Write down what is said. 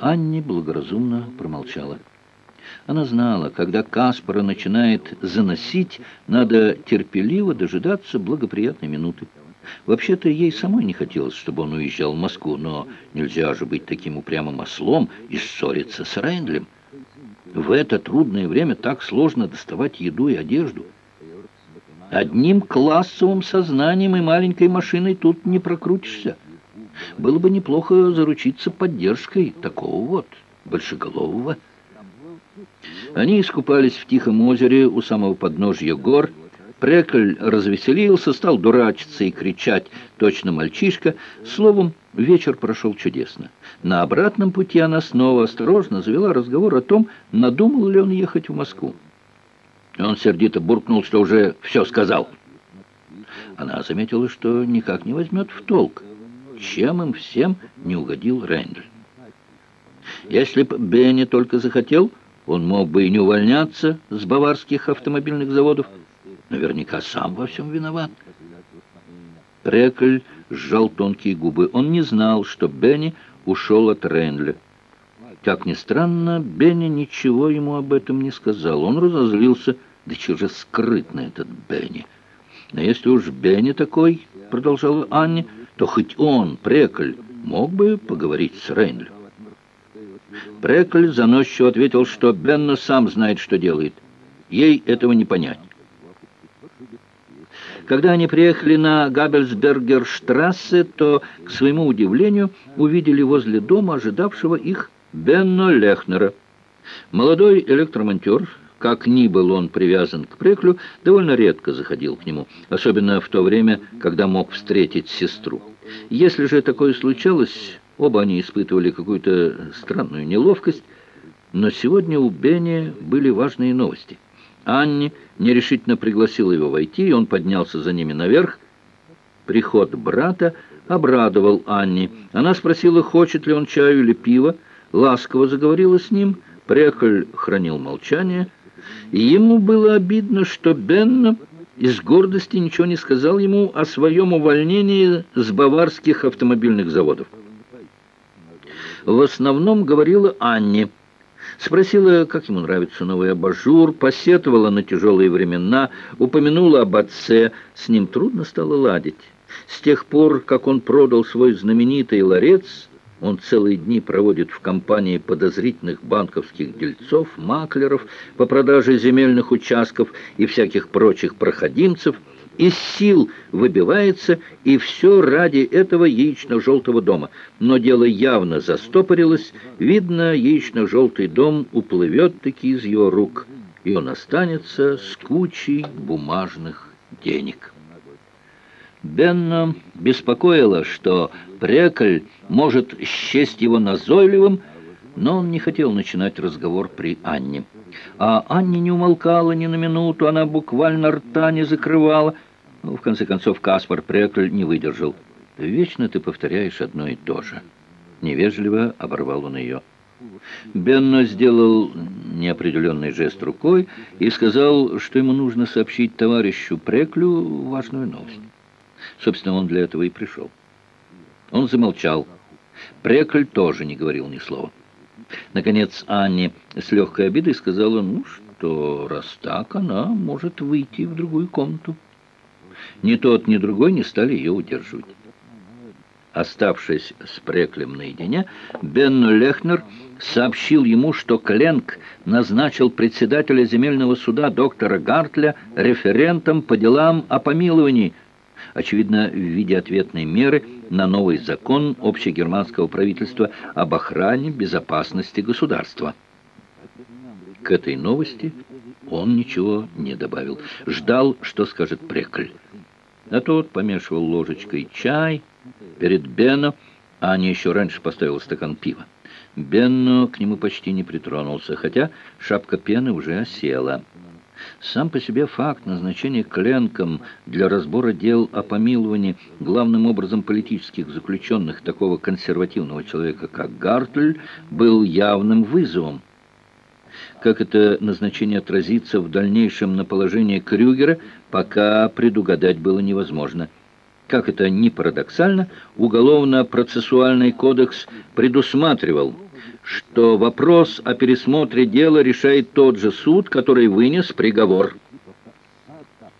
Анни благоразумно промолчала. Она знала, когда Каспара начинает заносить, надо терпеливо дожидаться благоприятной минуты. Вообще-то ей самой не хотелось, чтобы он уезжал в Москву, но нельзя же быть таким упрямым ослом и ссориться с Рейндлем. В это трудное время так сложно доставать еду и одежду. Одним классовым сознанием и маленькой машиной тут не прокрутишься. Было бы неплохо заручиться поддержкой такого вот большеголового. Они искупались в тихом озере у самого подножья гор. Прекль развеселился, стал дурачиться и кричать, точно мальчишка. Словом, вечер прошел чудесно. На обратном пути она снова осторожно завела разговор о том, надумал ли он ехать в Москву. Он сердито буркнул, что уже все сказал. Она заметила, что никак не возьмет в толк, чем им всем не угодил Рейндль. Если б Бенни только захотел, он мог бы и не увольняться с баварских автомобильных заводов. Наверняка сам во всем виноват. Прекль сжал тонкие губы. Он не знал, что Бенни ушел от Рейнля. Как ни странно, Бенни ничего ему об этом не сказал. Он разозлился, да чего же скрытный этот Бенни. Но если уж Бенни такой, продолжала Анне, то хоть он, Прекль, мог бы поговорить с Рейнлем. Прекль заносчиво ответил, что Бенно сам знает, что делает. Ей этого не понять. Когда они приехали на Габельсбергерштрассе, то, к своему удивлению, увидели возле дома ожидавшего их Бенно Лехнера. Молодой электромонтер, как ни был он привязан к Преклю, довольно редко заходил к нему, особенно в то время, когда мог встретить сестру. Если же такое случалось, оба они испытывали какую-то странную неловкость, но сегодня у Бенни были важные новости. Анни нерешительно пригласила его войти, и он поднялся за ними наверх. Приход брата обрадовал Анни. Она спросила, хочет ли он чаю или пива, ласково заговорила с ним, Преколь хранил молчание, и ему было обидно, что Бенна из гордости ничего не сказал ему о своем увольнении с баварских автомобильных заводов. В основном говорила Анне. Спросила, как ему нравится новый абажур, посетовала на тяжелые времена, упомянула об отце. С ним трудно стало ладить. С тех пор, как он продал свой знаменитый ларец, он целые дни проводит в компании подозрительных банковских дельцов, маклеров по продаже земельных участков и всяких прочих проходимцев, из сил выбивается, и все ради этого яично-желтого дома. Но дело явно застопорилось, видно, яично-желтый дом уплывет-таки из его рук, и он останется с кучей бумажных денег. Бенно беспокоило, что Прекль может счесть его назойливым, но он не хотел начинать разговор при Анне. А Анне не умолкала ни на минуту, она буквально рта не закрывала. Ну, в конце концов, Каспар Прекль не выдержал. «Вечно ты повторяешь одно и то же». Невежливо оборвал он ее. Бенно сделал неопределенный жест рукой и сказал, что ему нужно сообщить товарищу Преклю важную новость. Собственно, он для этого и пришел. Он замолчал. Прекль тоже не говорил ни слова. Наконец Анне с легкой обидой сказала, ну что, раз так, она может выйти в другую комнату. Ни тот, ни другой не стали ее удерживать. Оставшись с Преклем наедине, Бенну Лехнер сообщил ему, что Кленк назначил председателя земельного суда доктора Гартля референтом по делам о помиловании, очевидно, в виде ответной меры на новый закон общегерманского правительства об охране безопасности государства. К этой новости он ничего не добавил. Ждал, что скажет Прекль. А тот помешивал ложечкой чай перед Бено, а не еще раньше поставил стакан пива. Бенно к нему почти не притронулся, хотя шапка пены уже осела. Сам по себе факт назначения Кленком для разбора дел о помиловании главным образом политических заключенных такого консервативного человека, как Гартль, был явным вызовом. Как это назначение отразится в дальнейшем на положении Крюгера, пока предугадать было невозможно. Как это ни парадоксально, Уголовно-процессуальный кодекс предусматривал что вопрос о пересмотре дела решает тот же суд, который вынес приговор.